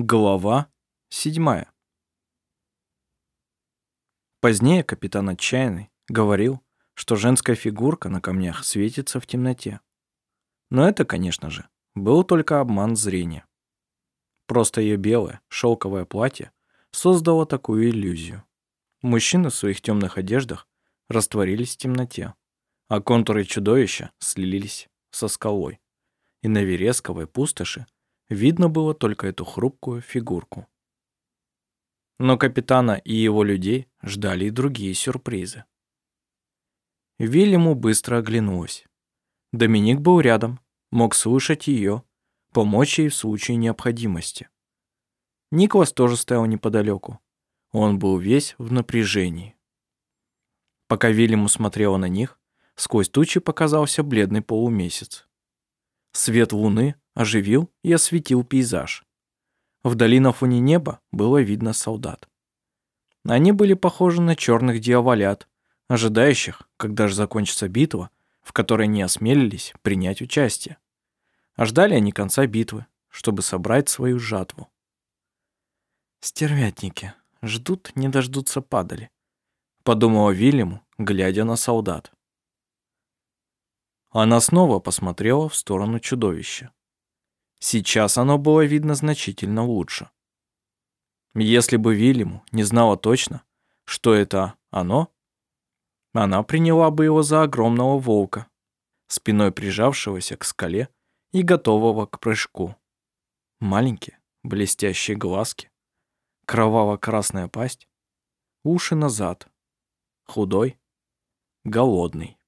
Глава седьмая. Позднее капитан Отчаянный говорил, что женская фигурка на камнях светится в темноте. Но это, конечно же, был только обман зрения. Просто ее белое, шелковое платье создало такую иллюзию. Мужчины в своих темных одеждах растворились в темноте, а контуры чудовища слились со скалой. И на вересковой пустоши Видно было только эту хрупкую фигурку. Но капитана и его людей ждали и другие сюрпризы. Вильяму быстро оглянулась. Доминик был рядом, мог слышать ее, помочь ей в случае необходимости. Николас тоже стоял неподалеку. Он был весь в напряжении. Пока Вильяму смотрела на них, сквозь тучи показался бледный полумесяц. Свет луны оживил и осветил пейзаж. Вдали на фоне неба было видно солдат. Они были похожи на черных дьяволят, ожидающих, когда же закончится битва, в которой не осмелились принять участие. А ждали они конца битвы, чтобы собрать свою жатву. «Стервятники, ждут, не дождутся падали», — подумала Вильяму, глядя на солдат. Она снова посмотрела в сторону чудовища. Сейчас оно было видно значительно лучше. Если бы Вильяму не знала точно, что это оно, она приняла бы его за огромного волка, спиной прижавшегося к скале и готового к прыжку. Маленькие, блестящие глазки, кроваво-красная пасть, уши назад, худой, голодный.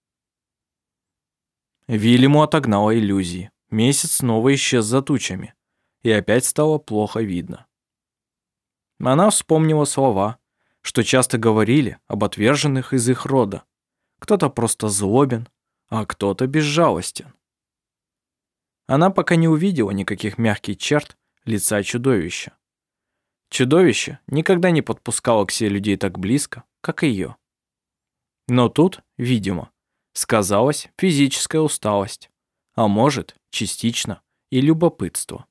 Вильяму отогнала иллюзии. Месяц снова исчез за тучами, и опять стало плохо видно. Она вспомнила слова, что часто говорили об отверженных из их рода. Кто-то просто злобен, а кто-то безжалостен. Она пока не увидела никаких мягких черт лица чудовища. Чудовище никогда не подпускало к себе людей так близко, как ее. Но тут, видимо, сказалась физическая усталость а может, частично, и любопытство.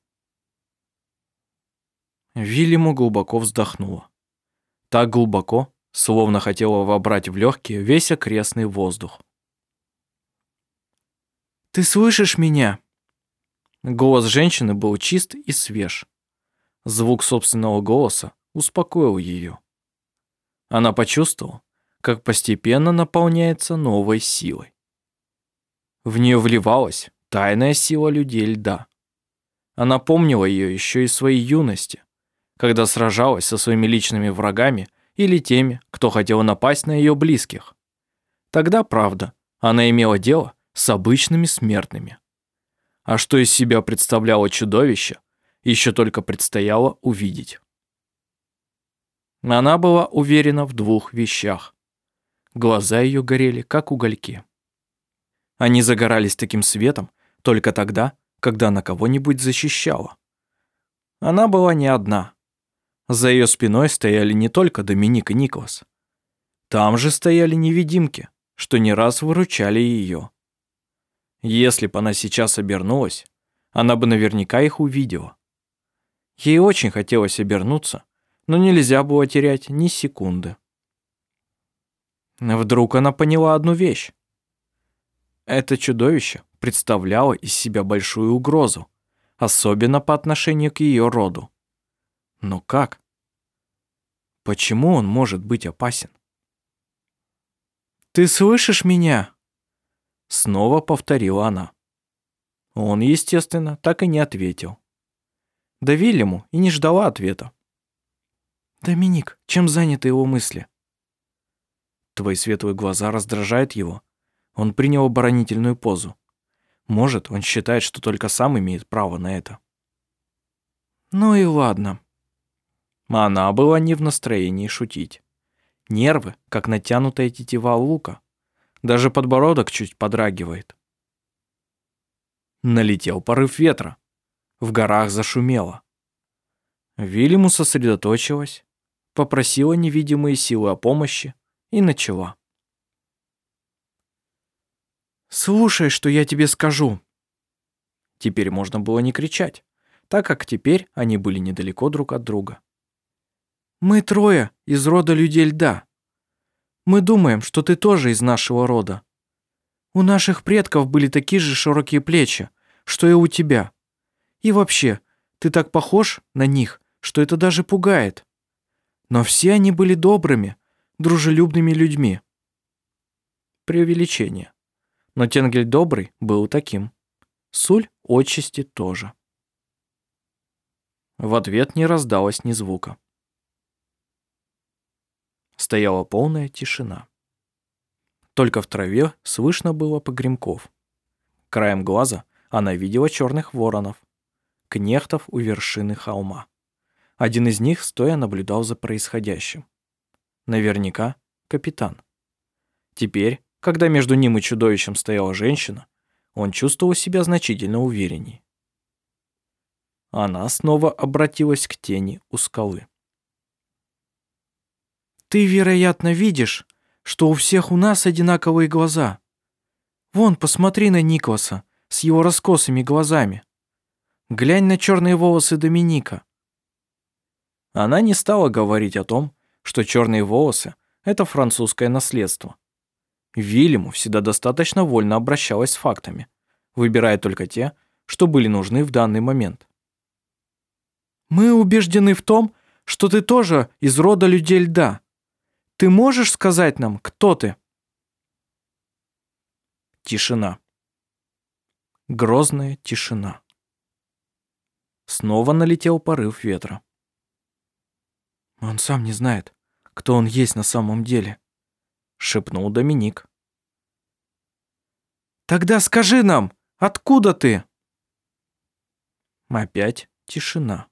Вильяму глубоко вздохнула. Так глубоко, словно хотела вобрать в легкие весь окрестный воздух. «Ты слышишь меня?» Голос женщины был чист и свеж. Звук собственного голоса успокоил ее. Она почувствовала, как постепенно наполняется новой силой. В нее вливалась Тайная сила людей льда. Она помнила ее еще из своей юности, когда сражалась со своими личными врагами или теми, кто хотел напасть на ее близких. Тогда, правда, она имела дело с обычными смертными. А что из себя представляло чудовище, еще только предстояло увидеть. Она была уверена в двух вещах. Глаза ее горели, как угольки. Они загорались таким светом, только тогда, когда она кого-нибудь защищала. Она была не одна. За ее спиной стояли не только Доминик и Николас. Там же стояли невидимки, что не раз выручали ее. Если бы она сейчас обернулась, она бы наверняка их увидела. Ей очень хотелось обернуться, но нельзя было терять ни секунды. Вдруг она поняла одну вещь. Это чудовище представляло из себя большую угрозу, особенно по отношению к ее роду. Но как? Почему он может быть опасен? «Ты слышишь меня?» Снова повторила она. Он, естественно, так и не ответил. Да Вильяму и не ждала ответа. «Доминик, чем заняты его мысли?» Твои светлые глаза раздражают его. Он принял оборонительную позу. Может, он считает, что только сам имеет право на это. Ну и ладно. Она была не в настроении шутить. Нервы, как натянутая тетива лука. Даже подбородок чуть подрагивает. Налетел порыв ветра. В горах зашумело. Вильяму сосредоточилась, попросила невидимые силы о помощи и начала. «Слушай, что я тебе скажу». Теперь можно было не кричать. так как теперь они были недалеко друг от друга. «Мы трое из рода людей льда. Мы думаем, что ты тоже из нашего рода. У наших предков были такие же широкие плечи, что и у тебя. И вообще, ты так похож на них, что это даже пугает. Но все они были добрыми, дружелюбными людьми. Преувеличение. Но Тенгель Добрый был таким. Суль отчасти тоже. В ответ не раздалось ни звука. Стояла полная тишина. Только в траве слышно было погремков. Краем глаза она видела черных воронов, кнехтов у вершины холма. Один из них стоя наблюдал за происходящим. Наверняка капитан. Теперь, когда между ним и чудовищем стояла женщина, он чувствовал себя значительно увереннее. Она снова обратилась к тени у скалы. «Ты, вероятно, видишь, что у всех у нас одинаковые глаза. Вон, посмотри на Николаса с его раскосыми глазами. Глянь на черные волосы Доминика». Она не стала говорить о том, что черные волосы – это французское наследство. Вильяму всегда достаточно вольно обращалась с фактами, выбирая только те, что были нужны в данный момент. Мы убеждены в том, что ты тоже из рода людей льда. Ты можешь сказать нам, кто ты?» Тишина. Грозная тишина. Снова налетел порыв ветра. «Он сам не знает, кто он есть на самом деле», — шепнул Доминик. «Тогда скажи нам, откуда ты?» Опять тишина.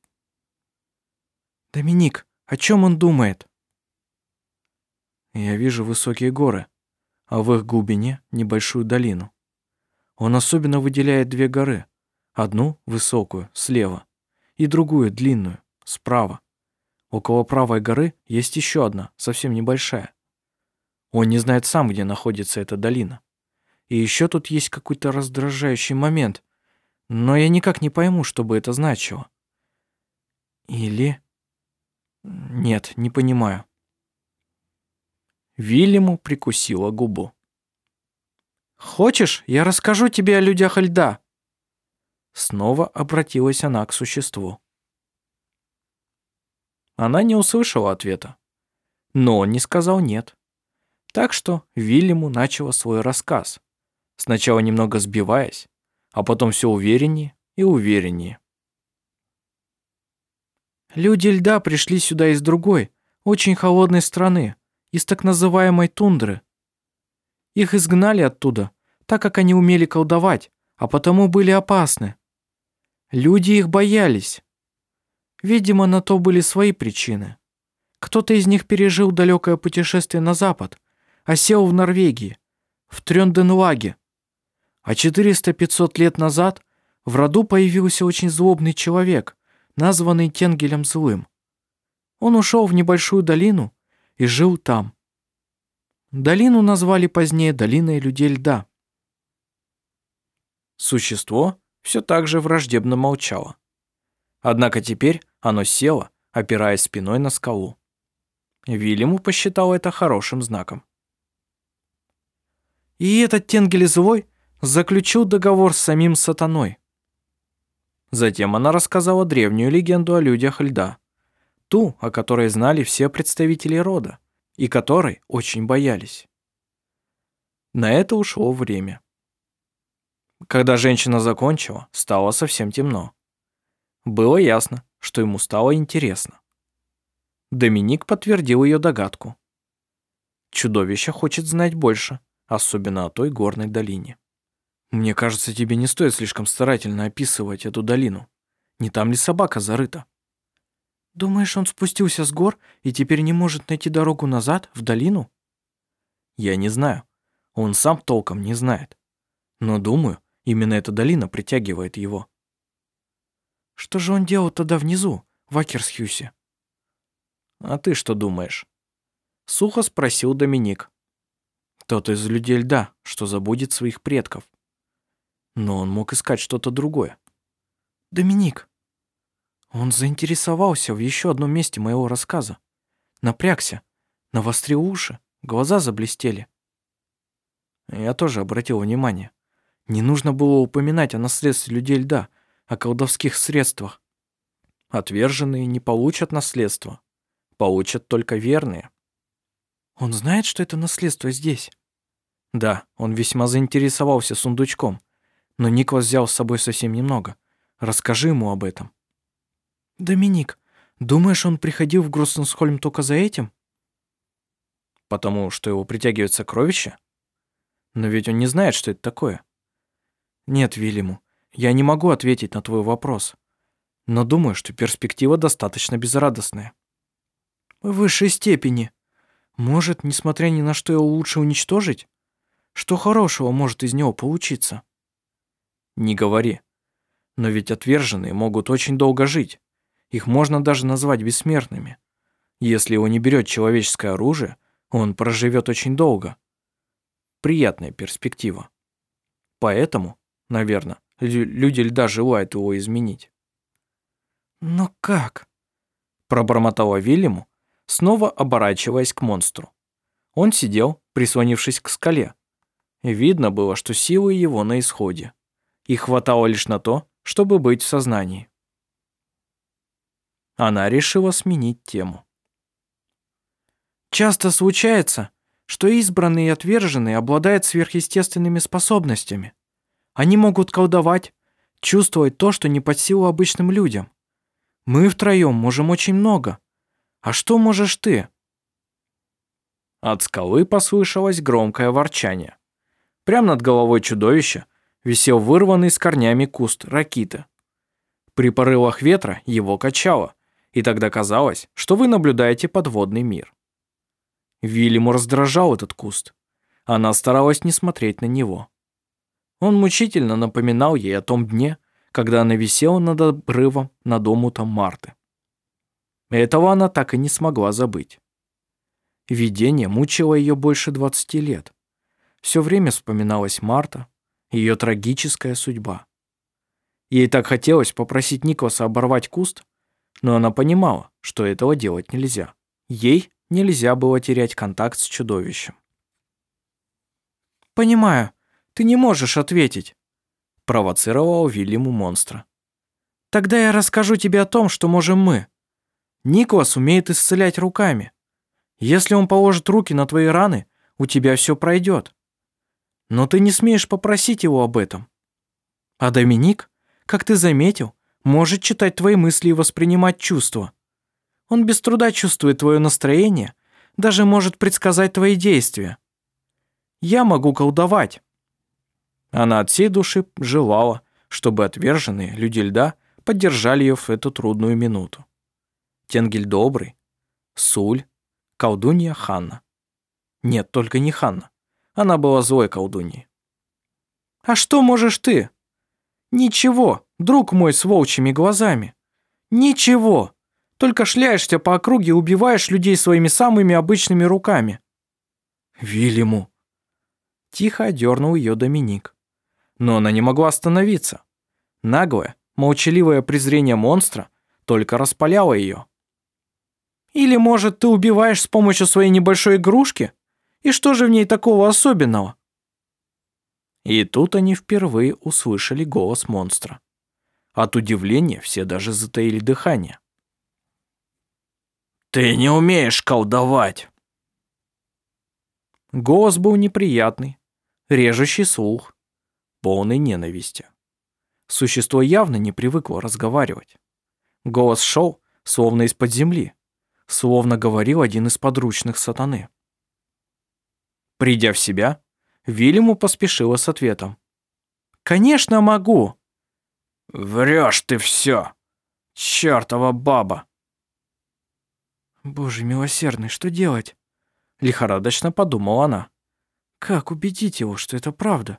«Доминик, о чем он думает?» «Я вижу высокие горы, а в их глубине небольшую долину. Он особенно выделяет две горы. Одну, высокую, слева, и другую, длинную, справа. Около правой горы есть еще одна, совсем небольшая. Он не знает сам, где находится эта долина. И еще тут есть какой-то раздражающий момент, но я никак не пойму, что бы это значило. Или... Нет, не понимаю. Вильяму прикусила губу. «Хочешь, я расскажу тебе о людях льда?» Снова обратилась она к существу. Она не услышала ответа, но он не сказал «нет». Так что Вильяму начала свой рассказ, сначала немного сбиваясь, а потом все увереннее и увереннее. Люди льда пришли сюда из другой, очень холодной страны, из так называемой тундры. Их изгнали оттуда, так как они умели колдовать, а потому были опасны. Люди их боялись. Видимо, на то были свои причины. Кто-то из них пережил далекое путешествие на запад, а сел в Норвегии, в Трёнденлаге. А 400-500 лет назад в роду появился очень злобный человек, названный Тенгелем Злым. Он ушел в небольшую долину и жил там. Долину назвали позднее Долиной людей льда. Существо все так же враждебно молчало. Однако теперь оно село, опираясь спиной на скалу. Вильяму посчитал это хорошим знаком. И этот Тенгель Злой заключил договор с самим сатаной. Затем она рассказала древнюю легенду о людях льда, ту, о которой знали все представители рода, и которой очень боялись. На это ушло время. Когда женщина закончила, стало совсем темно. Было ясно, что ему стало интересно. Доминик подтвердил ее догадку. Чудовище хочет знать больше, особенно о той горной долине. Мне кажется, тебе не стоит слишком старательно описывать эту долину. Не там ли собака зарыта? Думаешь, он спустился с гор и теперь не может найти дорогу назад, в долину? Я не знаю. Он сам толком не знает. Но думаю, именно эта долина притягивает его. Что же он делал тогда внизу, в Акерсхюсе? А ты что думаешь? Сухо спросил Доминик. Тот из людей льда, что забудет своих предков. Но он мог искать что-то другое. «Доминик, Он заинтересовался в еще одном месте моего рассказа. Напрягся, навострил уши, глаза заблестели. Я тоже обратил внимание. Не нужно было упоминать о наследстве людей льда, о колдовских средствах. Отверженные не получат наследство. Получат только верные. Он знает, что это наследство здесь? Да, он весьма заинтересовался сундучком. Но Николас взял с собой совсем немного. Расскажи ему об этом. Доминик, думаешь, он приходил в Гроссенсхольм только за этим? Потому что его притягивает сокровище? Но ведь он не знает, что это такое. Нет, Вильяму, я не могу ответить на твой вопрос. Но думаю, что перспектива достаточно безрадостная. В высшей степени. Может, несмотря ни на что его лучше уничтожить? Что хорошего может из него получиться? Не говори. Но ведь отверженные могут очень долго жить. Их можно даже назвать бессмертными. Если его не берет человеческое оружие, он проживет очень долго. Приятная перспектива. Поэтому, наверное, люди льда желают его изменить. «Но как?» Пробормотала Вильяму, снова оборачиваясь к монстру. Он сидел, прислонившись к скале. Видно было, что силы его на исходе. И хватало лишь на то, чтобы быть в сознании. Она решила сменить тему. Часто случается, что избранные и отверженные обладают сверхъестественными способностями. Они могут колдовать, чувствовать то, что не под силу обычным людям. Мы втроем можем очень много. А что можешь ты?» От скалы послышалось громкое ворчание. Прямо над головой чудовища висел вырванный с корнями куст ракиты. При порывах ветра его качало и тогда казалось, что вы наблюдаете подводный мир. Вильяму раздражал этот куст. Она старалась не смотреть на него. Он мучительно напоминал ей о том дне, когда она висела над обрывом над омутом Марты. Этого она так и не смогла забыть. Видение мучило ее больше 20 лет. Все время вспоминалась Марта, ее трагическая судьба. Ей так хотелось попросить Николаса оборвать куст, но она понимала, что этого делать нельзя. Ей нельзя было терять контакт с чудовищем. «Понимаю, ты не можешь ответить», – провоцировал Вильяму монстра. «Тогда я расскажу тебе о том, что можем мы. Николас умеет исцелять руками. Если он положит руки на твои раны, у тебя все пройдет. Но ты не смеешь попросить его об этом. А Доминик, как ты заметил, может читать твои мысли и воспринимать чувства. Он без труда чувствует твое настроение, даже может предсказать твои действия. Я могу колдовать». Она от всей души желала, чтобы отверженные люди льда поддержали ее в эту трудную минуту. Тенгель Добрый, Суль, колдунья Ханна. Нет, только не Ханна. Она была злой колдуньей. «А что можешь ты?» «Ничего, друг мой с волчьими глазами. Ничего. Только шляешься по округе и убиваешь людей своими самыми обычными руками». «Вильяму!» Тихо одернул ее Доминик. Но она не могла остановиться. Наглое, молчаливое презрение монстра только распаляло ее. «Или, может, ты убиваешь с помощью своей небольшой игрушки? И что же в ней такого особенного?» И тут они впервые услышали голос монстра. От удивления все даже затаили дыхание. «Ты не умеешь колдовать!» Голос был неприятный, режущий слух, полный ненависти. Существо явно не привыкло разговаривать. Голос шел, словно из-под земли, словно говорил один из подручных сатаны. Придя в себя, Вильяму поспешила с ответом. «Конечно могу!» «Врешь ты все! Чёртова баба!» «Боже милосердный, что делать?» Лихорадочно подумала она. «Как убедить его, что это правда?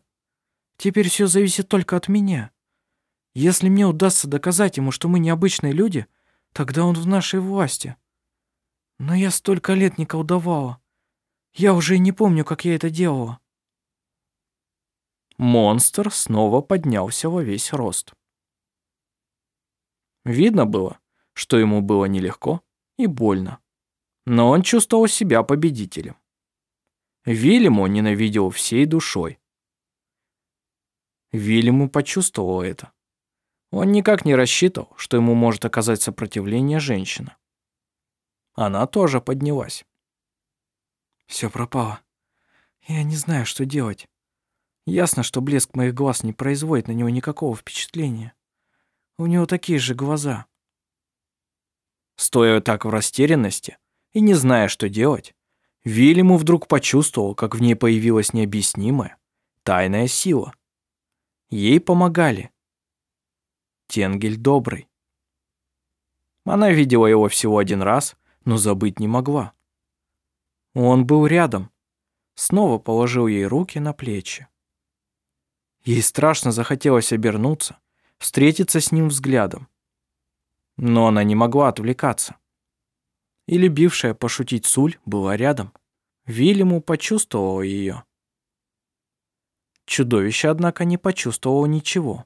Теперь все зависит только от меня. Если мне удастся доказать ему, что мы необычные люди, тогда он в нашей власти. Но я столько лет не колдовала. Я уже и не помню, как я это делала». Монстр снова поднялся во весь рост. Видно было, что ему было нелегко и больно. Но он чувствовал себя победителем. Вильяму ненавидел всей душой. Вильяму почувствовал это. Он никак не рассчитывал, что ему может оказать сопротивление женщина. Она тоже поднялась. Все пропало. Я не знаю, что делать. Ясно, что блеск моих глаз не производит на него никакого впечатления. У него такие же глаза. Стоя так в растерянности и не зная, что делать, Вильяму вдруг почувствовал, как в ней появилась необъяснимая, тайная сила. Ей помогали. Тенгель добрый. Она видела его всего один раз, но забыть не могла. Он был рядом, снова положил ей руки на плечи. Ей страшно захотелось обернуться, встретиться с ним взглядом. Но она не могла отвлекаться. И любившая пошутить Суль была рядом. Вильяму почувствовала ее. Чудовище, однако, не почувствовало ничего.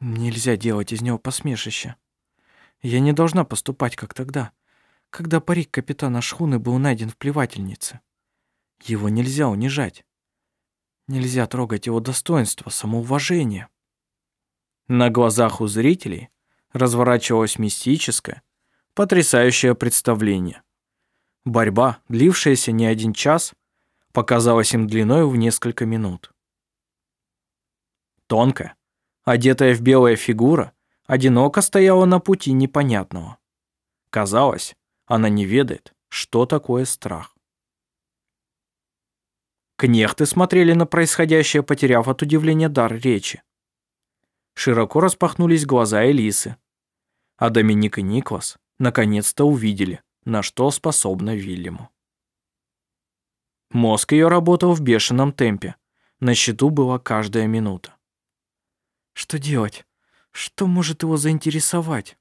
Нельзя делать из него посмешище. Я не должна поступать, как тогда, когда парик капитана шхуны был найден в плевательнице. Его нельзя унижать. Нельзя трогать его достоинство, самоуважение. На глазах у зрителей разворачивалось мистическое, потрясающее представление. Борьба, длившаяся не один час, показалась им длиной в несколько минут. Тонкая, одетая в белая фигура, одиноко стояла на пути непонятного. Казалось, она не ведает, что такое страх. Кнехты смотрели на происходящее, потеряв от удивления дар речи. Широко распахнулись глаза Элисы. А Доминик и Никлас наконец-то увидели, на что способна Вильяму. Мозг ее работал в бешеном темпе. На счету была каждая минута. Что делать? Что может его заинтересовать?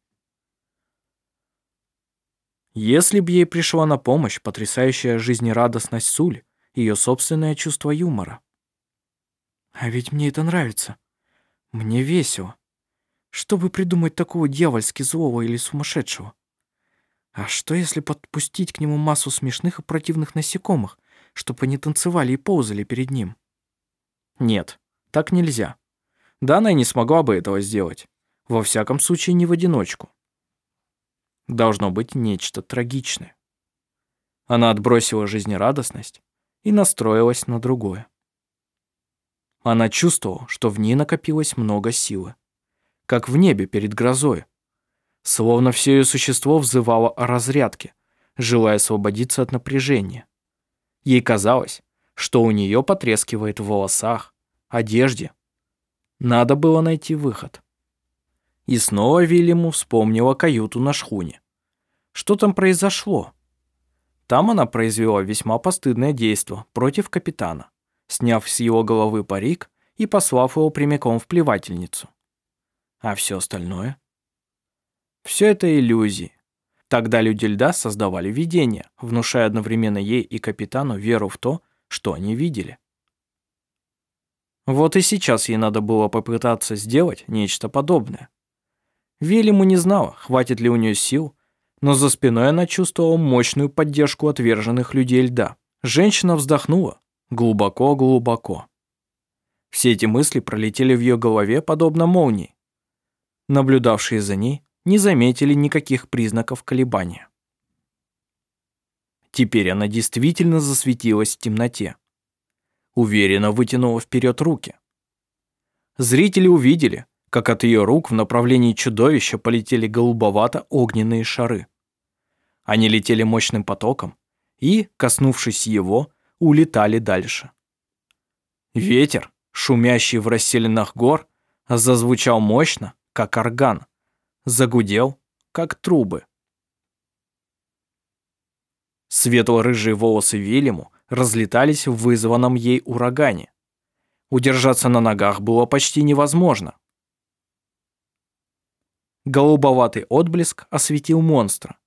Если б ей пришла на помощь потрясающая жизнерадостность Суль, ее собственное чувство юмора. А ведь мне это нравится. Мне весело. Чтобы придумать такого дьявольски злого или сумасшедшего? А что, если подпустить к нему массу смешных и противных насекомых, чтобы они танцевали и ползали перед ним? Нет, так нельзя. Дана не смогла бы этого сделать. Во всяком случае, не в одиночку. Должно быть нечто трагичное. Она отбросила жизнерадостность и настроилась на другое. Она чувствовала, что в ней накопилось много силы, как в небе перед грозой. Словно все ее существо взывало о разрядке, желая освободиться от напряжения. Ей казалось, что у нее потрескивает в волосах, одежде. Надо было найти выход. И снова Вильяму вспомнила каюту на шхуне. Что там произошло? Там она произвела весьма постыдное действо против капитана, сняв с его головы парик и послав его прямиком в плевательницу. А все остальное? Все это иллюзии. Тогда люди льда создавали видения, внушая одновременно ей и капитану веру в то, что они видели. Вот и сейчас ей надо было попытаться сделать нечто подобное. Велиму не знала, хватит ли у нее сил, но за спиной она чувствовала мощную поддержку отверженных людей льда. Женщина вздохнула глубоко-глубоко. Все эти мысли пролетели в ее голове подобно молнии. Наблюдавшие за ней не заметили никаких признаков колебания. Теперь она действительно засветилась в темноте. Уверенно вытянула вперед руки. Зрители увидели, как от ее рук в направлении чудовища полетели голубовато-огненные шары. Они летели мощным потоком и, коснувшись его, улетали дальше. Ветер, шумящий в расселенных гор, зазвучал мощно, как орган, загудел, как трубы. Светло-рыжие волосы Вильяму разлетались в вызванном ей урагане. Удержаться на ногах было почти невозможно. Голубоватый отблеск осветил монстра.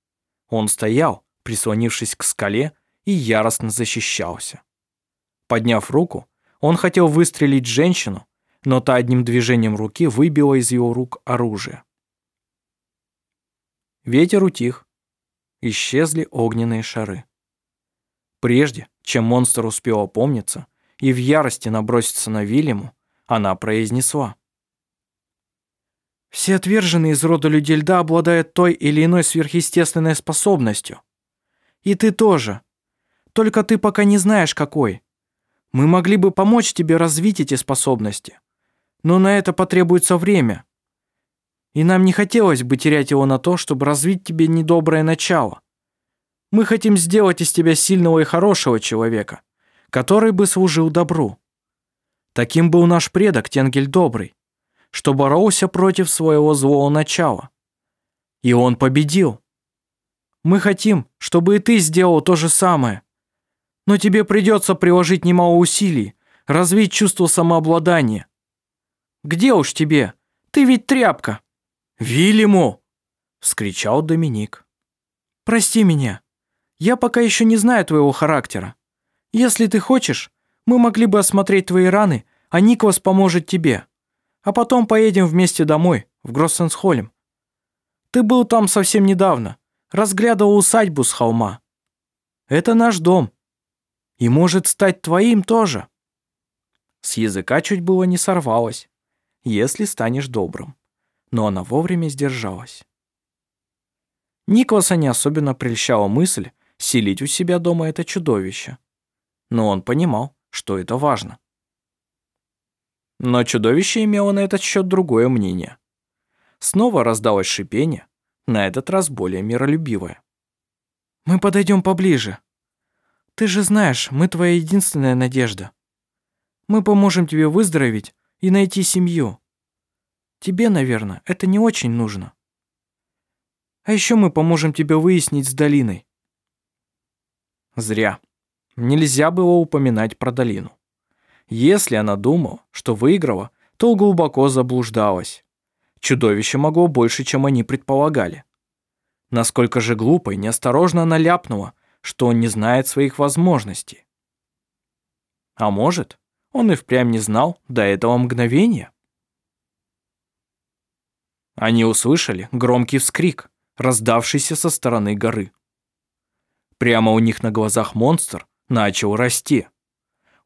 Он стоял, прислонившись к скале, и яростно защищался. Подняв руку, он хотел выстрелить женщину, но та одним движением руки выбила из его рук оружие. Ветер утих. Исчезли огненные шары. Прежде, чем монстр успел опомниться и в ярости наброситься на Вильяму, она произнесла. «Все отверженные из рода людей льда обладают той или иной сверхъестественной способностью. И ты тоже. Только ты пока не знаешь, какой. Мы могли бы помочь тебе развить эти способности. Но на это потребуется время. И нам не хотелось бы терять его на то, чтобы развить тебе недоброе начало. Мы хотим сделать из тебя сильного и хорошего человека, который бы служил добру. Таким был наш предок Тенгель Добрый, что боролся против своего злого начала. И он победил. Мы хотим, чтобы и ты сделал то же самое. Но тебе придется приложить немало усилий, развить чувство самообладания. Где уж тебе? Ты ведь тряпка. Вильяму! вскричал Доминик. Прости меня. Я пока еще не знаю твоего характера. Если ты хочешь, мы могли бы осмотреть твои раны, а Николас поможет тебе. А потом поедем вместе домой, в Гроссенсхолем. Ты был там совсем недавно, разглядывал усадьбу с холма. Это наш дом. И может стать твоим тоже. С языка чуть было не сорвалось. Если станешь добрым. Но она вовремя сдержалась. Николаса не особенно прельщала мысль, селить у себя дома это чудовище. Но он понимал, что это важно. Но чудовище имело на этот счет другое мнение. Снова раздалось шипение, на этот раз более миролюбивое. «Мы подойдем поближе. Ты же знаешь, мы твоя единственная надежда. Мы поможем тебе выздороветь и найти семью. Тебе, наверное, это не очень нужно. А еще мы поможем тебе выяснить с долиной, Зря. Нельзя было упоминать про долину. Если она думала, что выиграла, то глубоко заблуждалась. Чудовище могло больше, чем они предполагали. Насколько же глупо и неосторожно она ляпнула, что он не знает своих возможностей. А может, он и впрямь не знал до этого мгновения? Они услышали громкий вскрик, раздавшийся со стороны горы. Прямо у них на глазах монстр начал расти.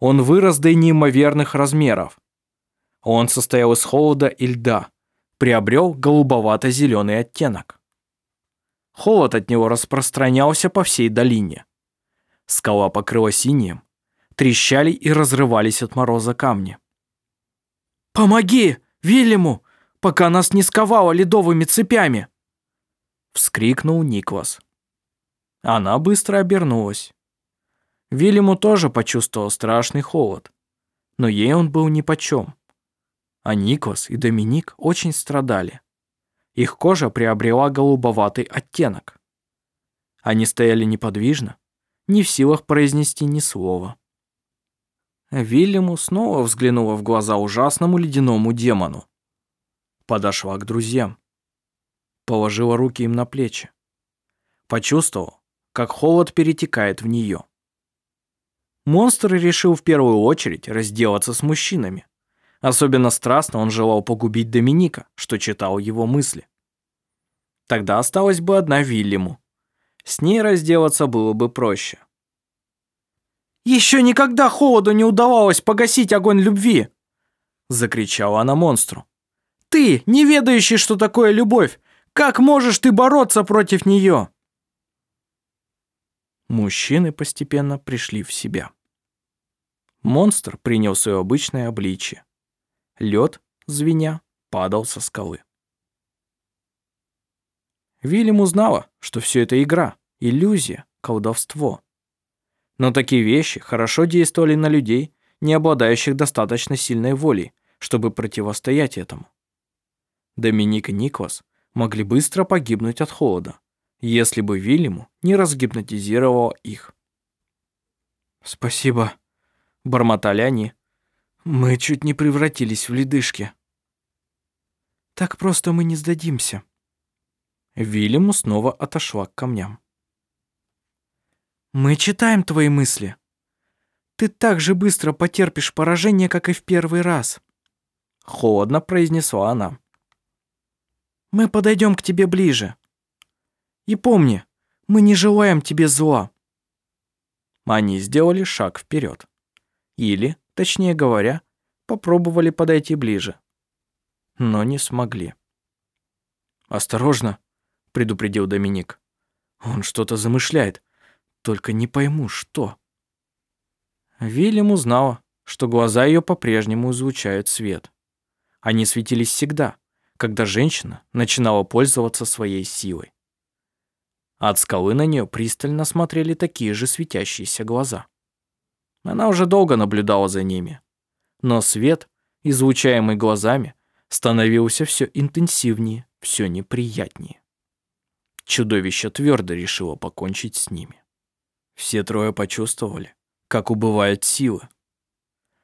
Он вырос до неимоверных размеров. Он состоял из холода и льда, приобрел голубовато-зеленый оттенок. Холод от него распространялся по всей долине. Скала покрыла синим, трещали и разрывались от мороза камни. «Помоги, Вильяму, пока нас не сковало ледовыми цепями!» Вскрикнул Никлас. Она быстро обернулась. Вильяму тоже почувствовал страшный холод, но ей он был нипочем. А Никос и Доминик очень страдали. Их кожа приобрела голубоватый оттенок. Они стояли неподвижно, не в силах произнести ни слова. Вильяму снова взглянула в глаза ужасному ледяному демону. Подошла к друзьям. Положила руки им на плечи. Почувствовал, как холод перетекает в нее. Монстр решил в первую очередь разделаться с мужчинами. Особенно страстно он желал погубить Доминика, что читал его мысли. Тогда осталась бы одна Вильяму. С ней разделаться было бы проще. «Еще никогда холоду не удавалось погасить огонь любви!» Закричала она монстру. «Ты, не ведающий, что такое любовь, как можешь ты бороться против нее?» Мужчины постепенно пришли в себя. Монстр принял свое обычное обличие. Лед, звеня, падал со скалы. Вильям узнала, что все это игра, иллюзия, колдовство. Но такие вещи хорошо действовали на людей, не обладающих достаточно сильной волей, чтобы противостоять этому. Доминик и Никвас могли быстро погибнуть от холода, если бы Вильяму не разгипнотизировал их. «Спасибо», — бормотали они. «Мы чуть не превратились в ледышки». «Так просто мы не сдадимся». Вильяму снова отошла к камням. «Мы читаем твои мысли. Ты так же быстро потерпишь поражение, как и в первый раз», — холодно произнесла она. «Мы подойдем к тебе ближе. И помни, мы не желаем тебе зла». Они сделали шаг вперед. Или, точнее говоря, попробовали подойти ближе. Но не смогли. «Осторожно», — предупредил Доминик. «Он что-то замышляет, только не пойму, что». Вильям узнала, что глаза ее по-прежнему излучают свет. Они светились всегда, когда женщина начинала пользоваться своей силой. От скалы на нее пристально смотрели такие же светящиеся глаза. Она уже долго наблюдала за ними. Но свет, излучаемый глазами, становился все интенсивнее, все неприятнее. Чудовище твердо решило покончить с ними. Все трое почувствовали, как убывают силы.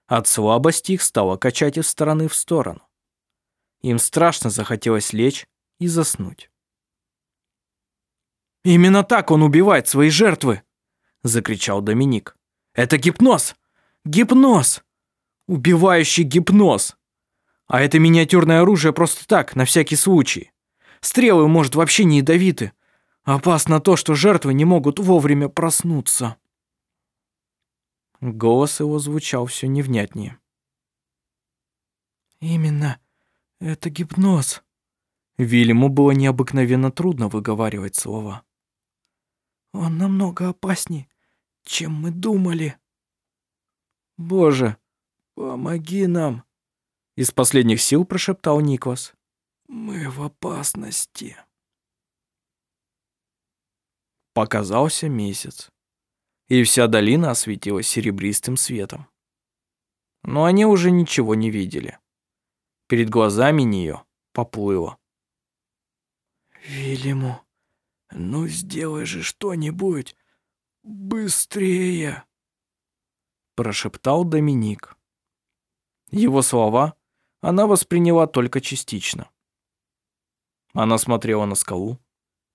От слабости их стало качать из стороны в сторону. Им страшно захотелось лечь и заснуть. «Именно так он убивает свои жертвы!» — закричал Доминик. «Это гипноз! Гипноз! Убивающий гипноз! А это миниатюрное оружие просто так, на всякий случай. Стрелы, может, вообще не ядовиты. Опасно то, что жертвы не могут вовремя проснуться». Голос его звучал все невнятнее. «Именно, это гипноз». Вильяму было необыкновенно трудно выговаривать слова. «Он намного опаснее, чем мы думали». «Боже, помоги нам!» Из последних сил прошептал Никвас. «Мы в опасности». Показался месяц и вся долина осветилась серебристым светом. Но они уже ничего не видели. Перед глазами нее поплыло. «Вильяму, ну сделай же что-нибудь быстрее!» прошептал Доминик. Его слова она восприняла только частично. Она смотрела на скалу,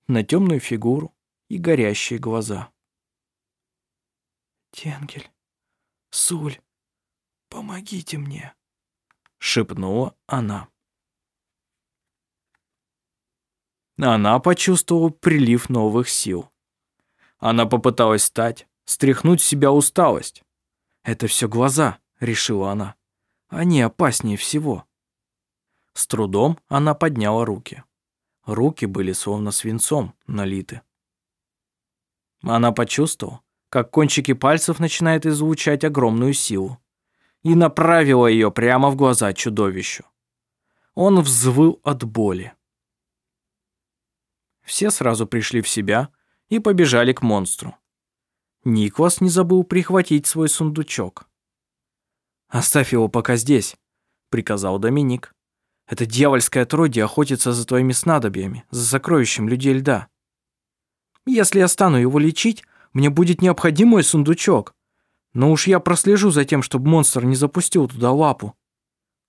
на темную фигуру и горящие глаза. «Тенгель, Суль, помогите мне!» — шепнула она. Она почувствовала прилив новых сил. Она попыталась встать, стряхнуть с себя усталость. «Это все глаза», — решила она. «Они опаснее всего». С трудом она подняла руки. Руки были словно свинцом налиты. Она почувствовала, как кончики пальцев начинают излучать огромную силу, и направила ее прямо в глаза чудовищу. Он взвыл от боли. Все сразу пришли в себя и побежали к монстру. Никвас не забыл прихватить свой сундучок. «Оставь его пока здесь», — приказал Доминик. «Это дьявольское отродье охотится за твоими снадобьями, за сокровищем людей льда. Если я стану его лечить, мне будет необходим мой сундучок. Но уж я прослежу за тем, чтобы монстр не запустил туда лапу.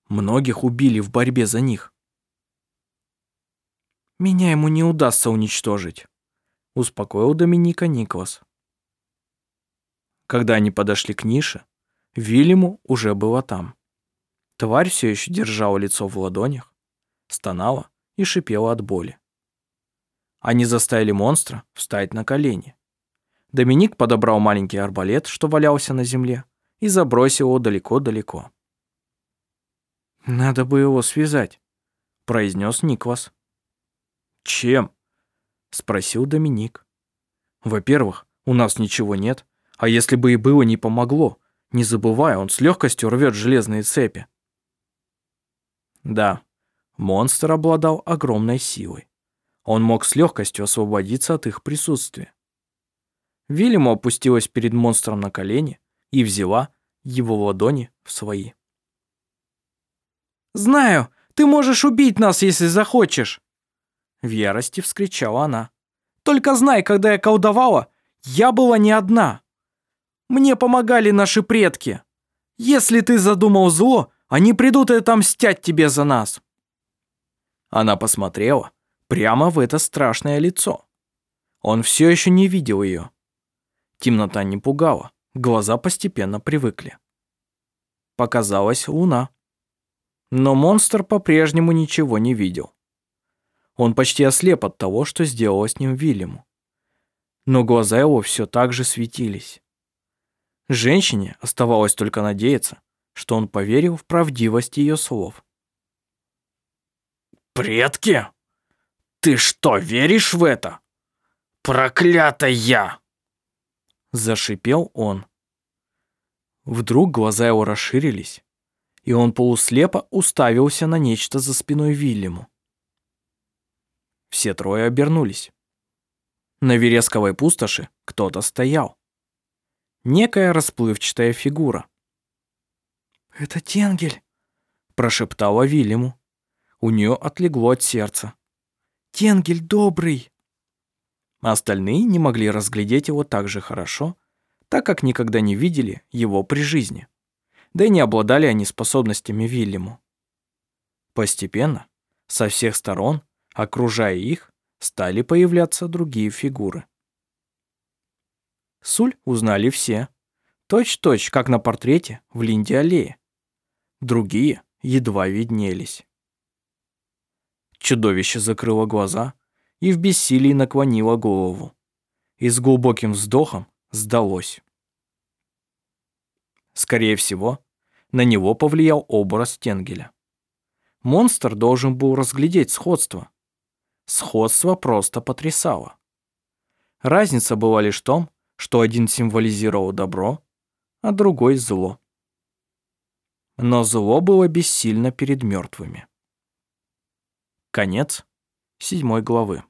Многих убили в борьбе за них. Меня ему не удастся уничтожить, успокоил Доминика Николас. Когда они подошли к нише, Вильяму уже было там. Тварь все еще держала лицо в ладонях, стонала и шипела от боли. Они заставили монстра встать на колени. Доминик подобрал маленький арбалет, что валялся на земле, и забросил его далеко-далеко. «Надо бы его связать», — произнес Никвас. «Чем?» — спросил Доминик. «Во-первых, у нас ничего нет, а если бы и было, не помогло. Не забывай, он с легкостью рвет железные цепи». Да, монстр обладал огромной силой. Он мог с легкостью освободиться от их присутствия. Вильяму опустилась перед монстром на колени и взяла его ладони в свои. «Знаю, ты можешь убить нас, если захочешь!» В ярости вскричала она. «Только знай, когда я колдовала, я была не одна. Мне помогали наши предки. Если ты задумал зло, они придут и отомстят тебе за нас». Она посмотрела прямо в это страшное лицо. Он все еще не видел ее, Темнота не пугала, глаза постепенно привыкли. Показалась луна. Но монстр по-прежнему ничего не видел. Он почти ослеп от того, что сделало с ним Вильяму. Но глаза его все так же светились. Женщине оставалось только надеяться, что он поверил в правдивость ее слов. «Предки? Ты что, веришь в это? Проклятая!» Зашипел он. Вдруг глаза его расширились, и он полуслепо уставился на нечто за спиной Вильяму. Все трое обернулись. На вересковой пустоши кто-то стоял. Некая расплывчатая фигура. «Это Тенгель», – прошептала Вильяму. У нее отлегло от сердца. «Тенгель добрый!» Остальные не могли разглядеть его так же хорошо, так как никогда не видели его при жизни. Да и не обладали они способностями Вильяму. Постепенно, со всех сторон, окружая их, стали появляться другие фигуры. Суль узнали все. Точь-точь, как на портрете в Линде аллее. Другие едва виднелись. Чудовище закрыло глаза и в бессилии наклонило голову. И с глубоким вздохом сдалось. Скорее всего, на него повлиял образ Тенгеля. Монстр должен был разглядеть сходство. Сходство просто потрясало. Разница была лишь в том, что один символизировал добро, а другой – зло. Но зло было бессильно перед мертвыми. Конец седьмой главы.